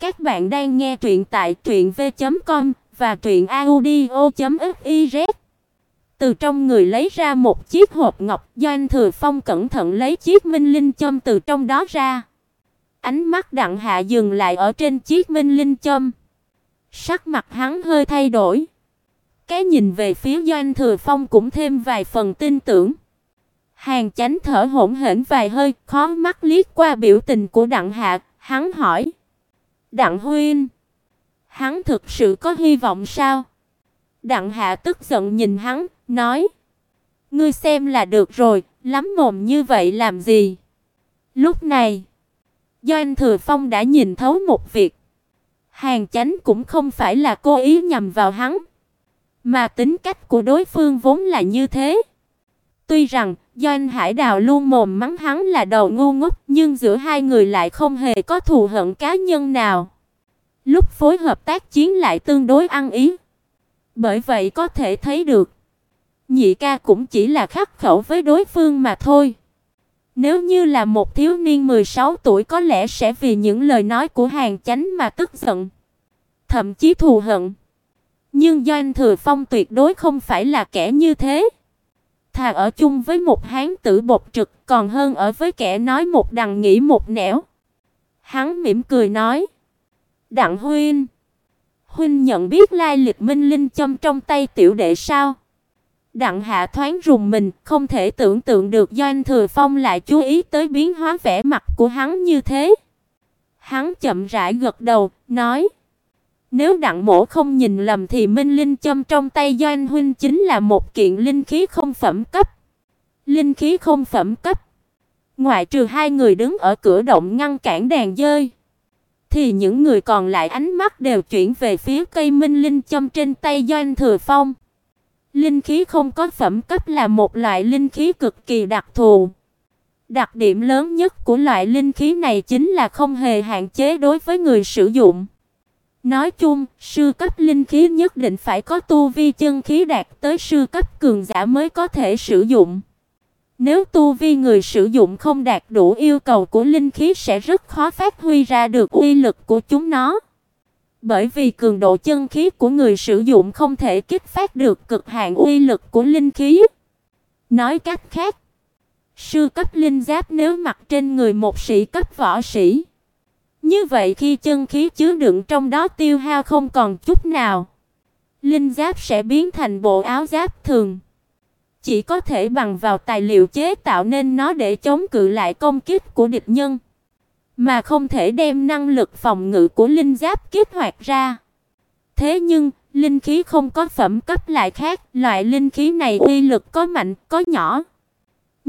Các bạn đang nghe truyện tại truyệnv.com và truyệnaudio.fiz. Từ trong người lấy ra một chiếc hộp ngọc, Doanh Thừa Phong cẩn thận lấy chiếc minh linh châm từ trong đó ra. Ánh mắt Đặng Hạ dừng lại ở trên chiếc minh linh châm. Sắc mặt hắn hơi thay đổi. Cái nhìn về phía Doanh Thừa Phong cũng thêm vài phần tin tưởng. Hàng Chánh thở hổn hển vài hơi, khó mắt liếc qua biểu tình của Đặng Hạ, hắn hỏi: "Đặng huynh, hắn thực sự có hy vọng sao?" Đặng Hạ tức giận nhìn hắn, nói: "Ngươi xem là được rồi, lắm mồm như vậy làm gì?" Lúc này, Doanh Thừa Phong đã nhìn thấu một việc. Hàng Chánh cũng không phải là cố ý nhằm vào hắn, mà tính cách của đối phương vốn là như thế. Tuy rằng Doanh Hải Đào luôn mồm mắng hắn là đầu ngu ngốc, nhưng giữa hai người lại không hề có thù hận cá nhân nào. Lúc phối hợp tác chiến lại tương đối ăn ý. Bởi vậy có thể thấy được, nhị ca cũng chỉ là khắc khẩu với đối phương mà thôi. Nếu như là một thiếu niên 16 tuổi có lẽ sẽ vì những lời nói của Hàng Chánh mà tức giận, thậm chí thù hận. Nhưng Doanh Thừa Phong tuyệt đối không phải là kẻ như thế thà ở chung với một hán tử bột trực còn hơn ở với kẻ nói một đằng nghĩ một nẻo. Hắn mỉm cười nói: "Đặng huynh, huynh nhận biết lai lịch Minh Linh châm trong tay tiểu đệ sao?" Đặng Hạ thoáng rùng mình, không thể tưởng tượng được Doanh Thừa Phong lại chú ý tới biến hóa vẻ mặt của hắn như thế. Hắn chậm rãi gật đầu, nói: nếu Đặng Mỗ không nhìn lầm thì Minh Linh châm trong tay Doanh huynh chính là một kiện linh khí không phẩm cấp. Linh khí không phẩm cấp. Ngoại trừ hai người đứng ở cửa động ngăn cản đàn dơi, thì những người còn lại ánh mắt đều chuyển về phía cây Minh Linh châm trên tay Doanh Thừa Phong. Linh khí không có phẩm cấp là một loại linh khí cực kỳ đặc thù. Đặc điểm lớn nhất của loại linh khí này chính là không hề hạn chế đối với người sử dụng. Nói chung, sư cấp linh khí nhất định phải có tu vi chân khí đạt tới sư cấp cường giả mới có thể sử dụng. Nếu tu vi người sử dụng không đạt đủ yêu cầu của linh khí sẽ rất khó phát huy ra được uy lực của chúng nó. Bởi vì cường độ chân khí của người sử dụng không thể kích phát được cực hạn uy lực của linh khí. Nói cách khác, sư cấp linh giáp nếu mặc trên người một sĩ cấp võ sĩ, như vậy khi chân khí chứa đựng trong đó tiêu hao không còn chút nào, linh giáp sẽ biến thành bộ áo giáp thường. Chỉ có thể bằng vào tài liệu chế tạo nên nó để chống cự lại công kích của địch nhân, mà không thể đem năng lực phòng ngự của linh giáp kích hoạt ra. Thế nhưng, linh khí không có phẩm cấp lại khác, loại linh khí này uy lực có mạnh, có nhỏ.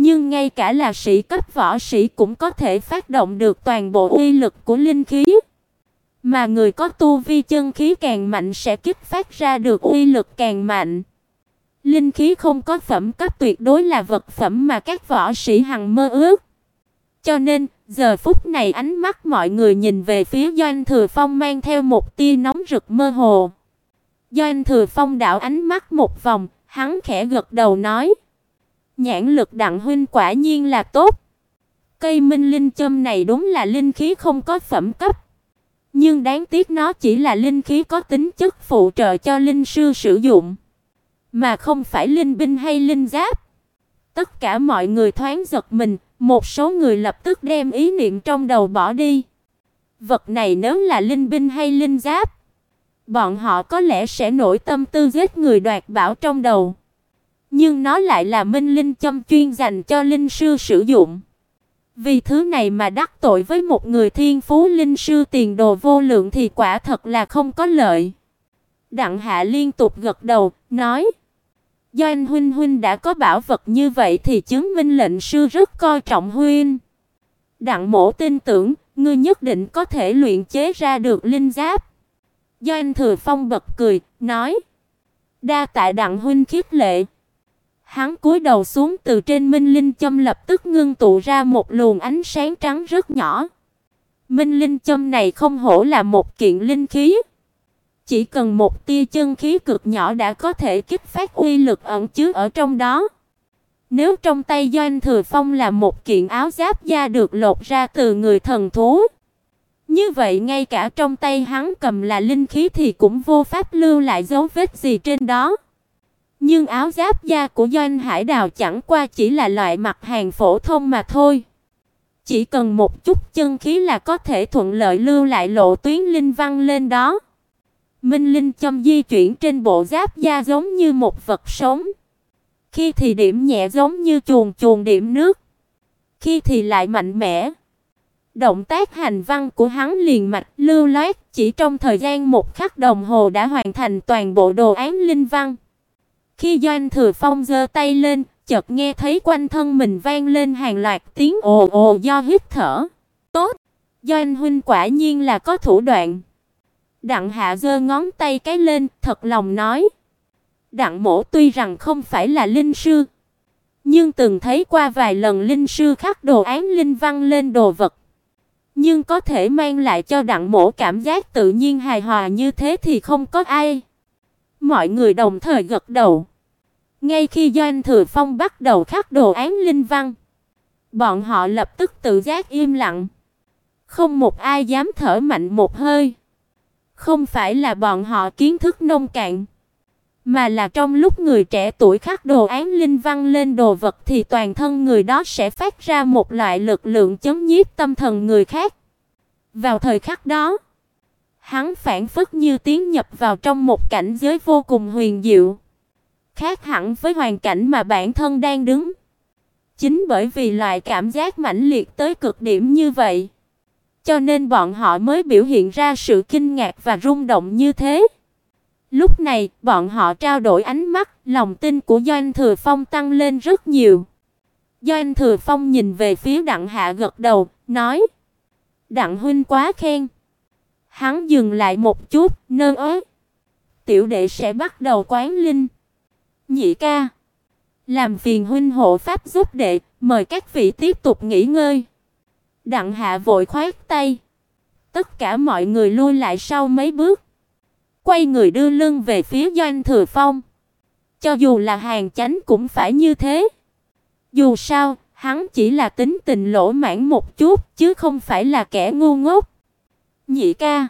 Nhưng ngay cả là sĩ cấp võ sĩ cũng có thể phát động được toàn bộ uy lực của linh khí. Mà người có tu vi chân khí càng mạnh sẽ kích phát ra được uy lực càng mạnh. Linh khí không có phẩm cấp tuyệt đối là vật phẩm mà các võ sĩ hằng mơ ước. Cho nên, giờ phút này ánh mắt mọi người nhìn về phía Doanh Thừa Phong mang theo một tia nóng rực mơ hồ. Doanh Thừa Phong đảo ánh mắt một vòng, hắn khẽ gật đầu nói: Nhãn lực đặng huynh quả nhiên là tốt. Cây minh linh châm này đúng là linh khí không có phẩm cấp. Nhưng đáng tiếc nó chỉ là linh khí có tính chất phụ trợ cho linh sư sử dụng, mà không phải linh binh hay linh giáp. Tất cả mọi người thoáng giật mình, một số người lập tức đem ý niệm trong đầu bỏ đi. Vật này nếu là linh binh hay linh giáp, bọn họ có lẽ sẽ nổi tâm tư giết người đoạt bảo trong đầu. Nhưng nó lại là minh linh châm chuyên dành cho linh sư sử dụng. Vì thứ này mà đắc tội với một người thiên phú linh sư tiền đồ vô lượng thì quả thật là không có lợi. Đặng Hạ liên tục gật đầu, nói: "Do anh huynh huynh đã có bảo vật như vậy thì chứng minh lệnh sư rất coi trọng huynh." Đặng mỗ tin tưởng, ngươi nhất định có thể luyện chế ra được linh giáp. Do anh Thừa Phong bật cười, nói: "Đa tạ Đặng huynh khiết lệ." Hắn cúi đầu xuống từ trên minh linh châm lập tức ngưng tụ ra một luồng ánh sáng trắng rất nhỏ. Minh linh châm này không hổ là một kiện linh khí. Chỉ cần một tia chân khí cực nhỏ đã có thể kích phát uy lực ẩn chứa ở trong đó. Nếu trong tay Doanh Thừa Phong là một kiện áo giáp da được lột ra từ người thần thú, Như vậy ngay cả trong tay hắn cầm là linh khí thì cũng vô pháp lưu lại dấu vết gì trên đó. Nhưng áo giáp da của Doanh Hải Đào chẳng qua chỉ là loại mặt hàng phổ thông mà thôi. Chỉ cần một chút chân khí là có thể thuận lợi lưu lại lộ tuyến linh văn lên đó. Minh linh châm di chuyển trên bộ giáp da giống như một vật sống. Khi thì điểm nhẹ giống như chuồn chuồn điểm nước, khi thì lại mạnh mẽ. Động tác hành văn của hắn liền mạch lưu loát, chỉ trong thời gian một khắc đồng hồ đã hoàn thành toàn bộ đồ án linh văn. Khi Doanh Thừa Phong giơ tay lên, chợt nghe thấy quanh thân mình vang lên hàng loạt tiếng ồ ồ do hít thở. Tốt, Doanh huynh quả nhiên là có thủ đoạn. Đặng Hạ giơ ngón tay cái lên, thật lòng nói: Đặng Mỗ tuy rằng không phải là linh sư, nhưng từng thấy qua vài lần linh sư khắc đồ án linh văn lên đồ vật. Nhưng có thể mang lại cho Đặng Mỗ cảm giác tự nhiên hài hòa như thế thì không có ai. Mọi người đồng thời gật đầu. Ngay khi Doanh Thừa Phong bắt đầu khắc đồ án linh văn, bọn họ lập tức tự giác im lặng. Không một ai dám thở mạnh một hơi. Không phải là bọn họ kiến thức nông cạn, mà là trong lúc người trẻ tuổi khắc đồ án linh văn lên đồ vật thì toàn thân người đó sẽ phát ra một loại lực lượng chấn nhiếp tâm thần người khác. Vào thời khắc đó, hắn phản phất như tiến nhập vào trong một cảnh giới vô cùng huyền diệu, khác hẳn với hoàn cảnh mà bản thân đang đứng. Chính bởi vì loại cảm giác mãnh liệt tới cực điểm như vậy, cho nên bọn họ mới biểu hiện ra sự kinh ngạc và rung động như thế. Lúc này, bọn họ trao đổi ánh mắt, lòng tin của Doanh Thừa Phong tăng lên rất nhiều. Doanh Thừa Phong nhìn về phía Đặng Hạ gật đầu, nói: "Đặng huynh quá khen." Hắn dừng lại một chút, nơ ớ. "Tiểu đệ sẽ bắt đầu quán linh." Nhị ca, làm phiền huynh hộ pháp giúp đệ, mời các vị tiếp tục nghỉ ngơi. Đặng Hạ vội khoát tay. Tất cả mọi người lui lại sau mấy bước quay người đưa lưng về phía Doanh Thừa Phong. Cho dù là hàng chánh cũng phải như thế. Dù sao, hắn chỉ là tính tình lỗ mãn một chút chứ không phải là kẻ ngu ngốc. Nhị ca,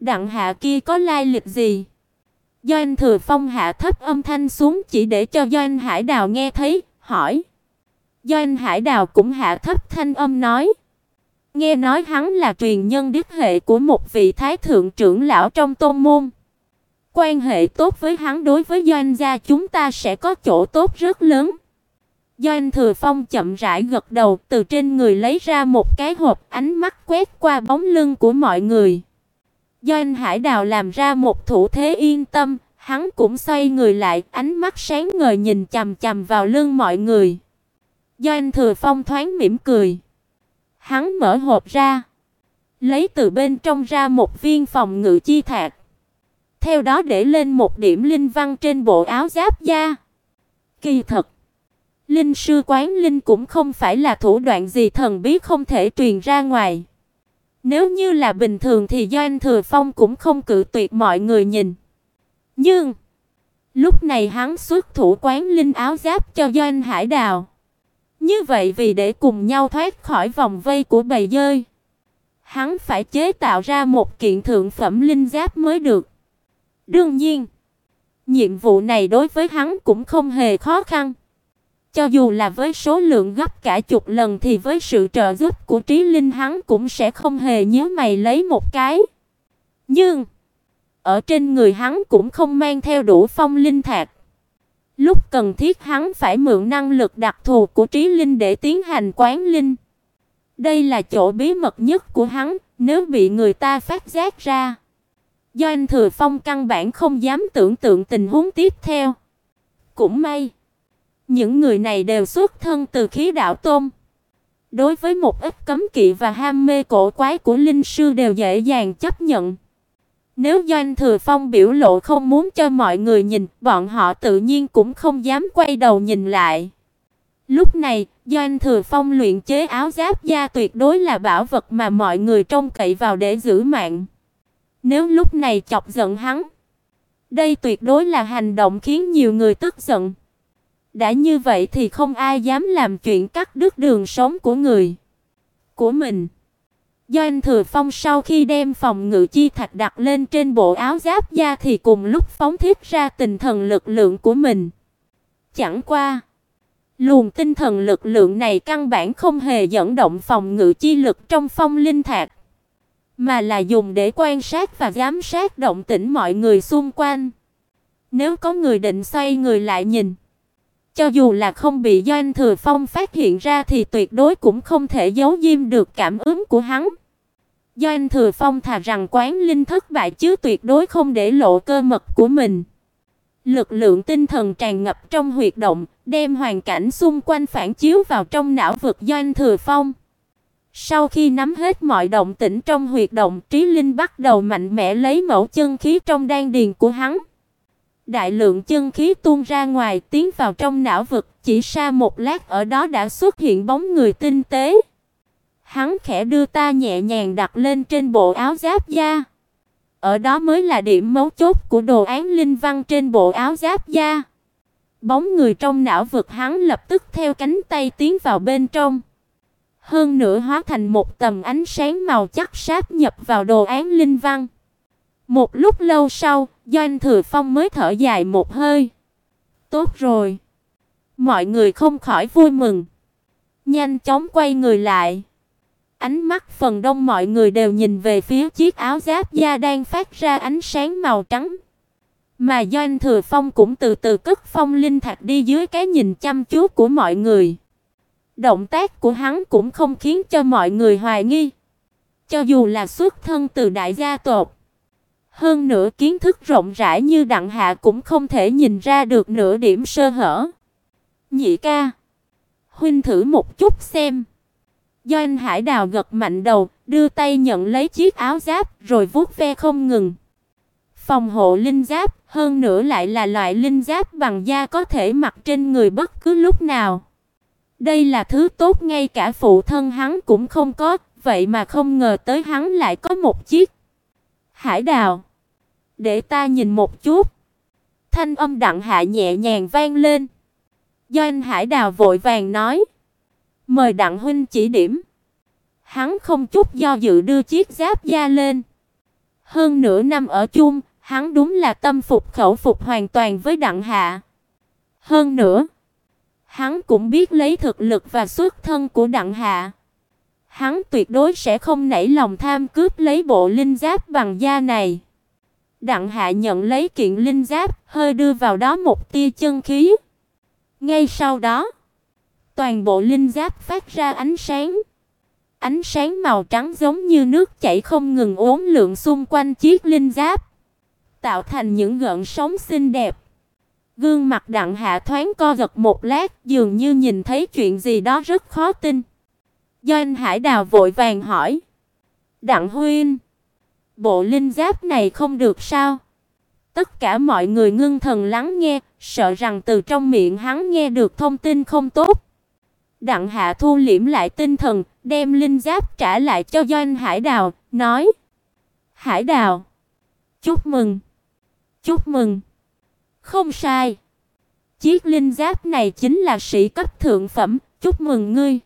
đặng hạ kia có lai lịch gì? Doanh Thừa Phong hạ thấp âm thanh xuống chỉ để cho Doanh Hải Đào nghe thấy, hỏi. Doanh Hải Đào cũng hạ thấp thanh âm nói: Nghe nói hắn là truyền nhân đích hệ của một vị thái thượng trưởng lão trong tôn môn. Quan hệ tốt với hắn đối với doanh gia chúng ta sẽ có chỗ tốt rất lớn. Doanh Thừa Phong chậm rãi gật đầu, từ trên người lấy ra một cái hộp, ánh mắt quét qua bóng lưng của mọi người. Doanh Hải Đào làm ra một thủ thế yên tâm, hắn cũng xoay người lại, ánh mắt sáng ngời nhìn chằm chằm vào lưng mọi người. Doanh Thừa Phong thoáng mỉm cười. Hắn mở hộp ra, lấy từ bên trong ra một viên phòng ngự chi thạch. Theo đó để lên một điểm linh văn trên bộ áo giáp da. Kỳ thật, linh sư quán linh cũng không phải là thủ đoạn gì thần bí không thể truyền ra ngoài. Nếu như là bình thường thì Doanh Thừa Phong cũng không cự tuyệt mọi người nhìn. Nhưng lúc này hắn xuất thủ quán linh áo giáp cho Doanh Hải Đào. Như vậy vì để cùng nhau thoát khỏi vòng vây của bầy dơi, hắn phải chế tạo ra một kiện thượng phẩm linh giáp mới được. Đương nhiên, nhiệm vụ này đối với hắn cũng không hề khó khăn. Cho dù là với số lượng gấp cả chục lần thì với sự trợ giúp của Trí Linh hắn cũng sẽ không hề nhớ mày lấy một cái. Nhưng ở trên người hắn cũng không mang theo đủ phong linh thạch. Lúc cần thiết hắn phải mượn năng lực đặc thù của trí linh để tiến hành quán linh. Đây là chỗ bí mật nhất của hắn, nếu bị người ta phát giác ra, do anh Thừa Phong căn bản không dám tưởng tượng tình huống tiếp theo. Cũng may, những người này đều xuất thân từ khí đạo tôn. Đối với một ít cấm kỵ và ham mê cổ quái của linh sư đều dễ dàng chấp nhận. Nếu Doanh Thừa Phong biểu lộ không muốn cho mọi người nhìn, bọn họ tự nhiên cũng không dám quay đầu nhìn lại. Lúc này, Doanh Thừa Phong luyện chế áo giáp da tuyệt đối là bảo vật mà mọi người trông cậy vào để giữ mạng. Nếu lúc này chọc giận hắn, đây tuyệt đối là hành động khiến nhiều người tức giận. Đã như vậy thì không ai dám làm chuyện cắt đứt đường sống của người của mình. Doanh Thừa Phong sau khi đem phòng ngự chi thạch đặt lên trên bộ áo giáp da thì cùng lúc phóng thiết ra tinh thần lực lượng của mình. Chẳng qua, luồng tinh thần lực lượng này căn bản không hề dẫn động phòng ngự chi lực trong phong linh thạch, mà là dùng để quan sát và giám sát động tĩnh mọi người xung quanh. Nếu có người định xoay người lại nhìn, cho dù là không bị Doanh Thừa Phong phát hiện ra thì tuyệt đối cũng không thể giấu diêm được cảm ứng của hắn. Doanh Thừa Phong thà rằng quán linh thất bại chứ tuyệt đối không để lộ cơ mật của mình. Lực lượng tinh thần tràn ngập trong huyệt động, đem hoàn cảnh xung quanh phản chiếu vào trong não vực Doanh Thừa Phong. Sau khi nắm hết mọi động tĩnh trong huyệt động, Trí Linh bắt đầu mạnh mẽ lấy mẫu chân khí trong đan điền của hắn. Đại lượng chân khí tuôn ra ngoài, tiến vào trong não vực, chỉ xa một lát ở đó đã xuất hiện bóng người tinh tế. Hắn khẽ đưa ta nhẹ nhàng đặt lên trên bộ áo giáp da. Ở đó mới là điểm mấu chốt của đồ án linh văn trên bộ áo giáp da. Bóng người trong não vực hắn lập tức theo cánh tay tiến vào bên trong. Hơn nữa hóa thành một tầm ánh sáng màu chắc sáp nhập vào đồ án linh văn. Một lúc lâu sau, Doanh Thừa Phong mới thở dài một hơi. Tốt rồi. Mọi người không khỏi vui mừng. Nhanh chóng quay người lại. Ánh mắt phần đông mọi người đều nhìn về phía chiếc áo giáp da đang phát ra ánh sáng màu trắng. Mà Doanh Thừa Phong cũng từ từ cất phong linh thạch đi dưới cái nhìn chăm chú của mọi người. Động tác của hắn cũng không khiến cho mọi người hoài nghi. Cho dù là xuất thân từ đại gia tộc, hơn nữa kiến thức rộng rãi như Đặng Hạ cũng không thể nhìn ra được nửa điểm sơ hở. Nhị ca, huynh thử một chút xem. Doanh Hải Đào gật mạnh đầu, đưa tay nhận lấy chiếc áo giáp rồi vuốt ve không ngừng. Phòng hộ linh giáp, hơn nữa lại là loại linh giáp bằng da có thể mặc trên người bất cứ lúc nào. Đây là thứ tốt ngay cả phụ thân hắn cũng không có, vậy mà không ngờ tới hắn lại có một chiếc. Hải Đào, để ta nhìn một chút. Thanh âm đặng hạ nhẹ nhàng vang lên. Doanh Hải Đào vội vàng nói: "Mời đặng huynh chỉ điểm." Hắn không chút do dự đưa chiếc giáp da lên. Hơn nửa năm ở chung, hắn đúng là tâm phục khẩu phục hoàn toàn với đặng hạ. Hơn nữa, hắn cũng biết lấy thực lực và xuất thân của đặng hạ. Hắn tuyệt đối sẽ không nảy lòng tham cướp lấy bộ linh giáp bằng da này. Đặng Hạ nhận lấy kiện linh giáp, hơi đưa vào đó một tia chân khí. Ngay sau đó, toàn bộ linh giáp phát ra ánh sáng. Ánh sáng màu trắng giống như nước chảy không ngừng uốn lượn xung quanh chiếc linh giáp, tạo thành những gợn sóng xinh đẹp. Gương mặt Đặng Hạ thoáng co giật một lát, dường như nhìn thấy chuyện gì đó rất khó tin. Doanh Hải Đào vội vàng hỏi: "Đặng huynh, bộ linh giáp này không được sao?" Tất cả mọi người ngưng thần lắng nghe, sợ rằng từ trong miệng hắn nghe được thông tin không tốt. Đặng Hạ thu liễm lại tinh thần, đem linh giáp trả lại cho Doanh Hải Đào, nói: "Hải Đào, chúc mừng, chúc mừng." Không sai. Chiếc linh giáp này chính là sĩ cấp thượng phẩm, chúc mừng ngươi.